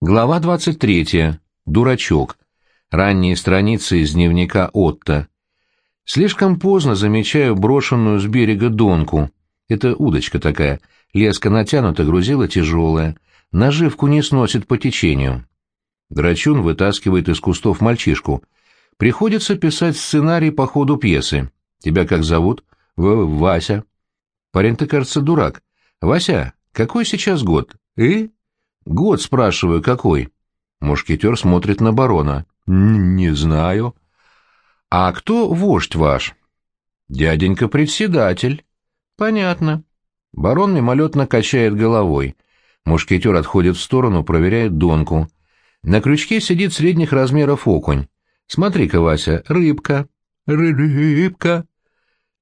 Глава 23. Дурачок. Ранние страницы из дневника Отто. Слишком поздно замечаю брошенную с берега донку. Это удочка такая. Леска натянута, грузила тяжелая. Наживку не сносит по течению. Драчун вытаскивает из кустов мальчишку. Приходится писать сценарий по ходу пьесы. Тебя как зовут? В Вася. Парень-то, кажется, дурак. Вася, какой сейчас год? И? Год, спрашиваю, какой? Мушкетер смотрит на барона. Не знаю. А кто вождь ваш? Дяденька председатель. Понятно. Барон мимолетно качает головой. Мушкетер отходит в сторону, проверяет донку. На крючке сидит средних размеров окунь. Смотри-ка, Вася, рыбка. Рыбка.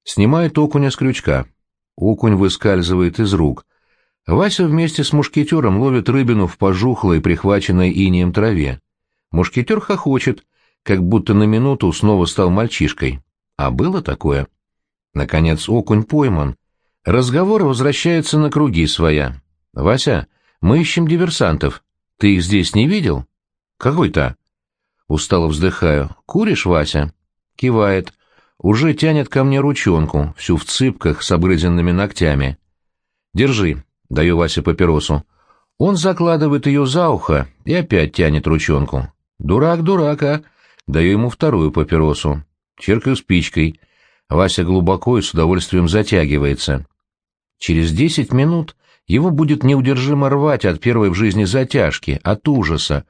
Снимает окуня с крючка. Окунь выскальзывает из рук. Вася вместе с мушкетером ловит рыбину в пожухлой, прихваченной инием траве. Мушкетер хохочет, как будто на минуту снова стал мальчишкой. А было такое. Наконец окунь пойман. Разговор возвращается на круги своя. «Вася, мы ищем диверсантов. Ты их здесь не видел?» «Какой-то?» Устало вздыхаю. «Куришь, Вася?» Кивает. Уже тянет ко мне ручонку, всю в цыпках с обгрызенными ногтями. «Держи, — даю Васе папиросу. Он закладывает ее за ухо и опять тянет ручонку. «Дурак, дурака!» — даю ему вторую папиросу. Черкаю спичкой. Вася глубоко и с удовольствием затягивается. Через десять минут его будет неудержимо рвать от первой в жизни затяжки, от ужаса.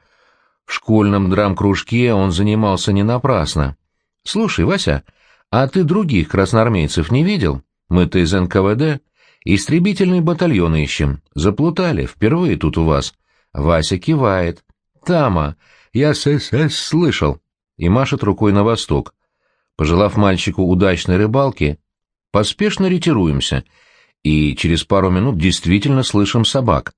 В школьном драм-кружке он занимался не напрасно. «Слушай, Вася, а ты других красноармейцев не видел? Мы-то из НКВД...» Истребительный батальон ищем. Заплутали, впервые тут у вас. Вася кивает. Тама, я ССС слышал. И машет рукой на восток. Пожелав мальчику удачной рыбалки, поспешно ретируемся, и через пару минут действительно слышим собак.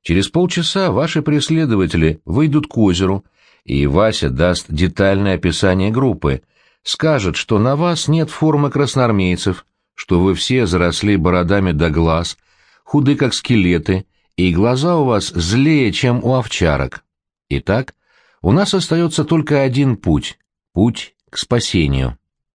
Через полчаса ваши преследователи выйдут к озеру, и Вася даст детальное описание группы, скажет, что на вас нет формы красноармейцев, что вы все заросли бородами до глаз, худы как скелеты, и глаза у вас злее, чем у овчарок. Итак, у нас остается только один путь — путь к спасению.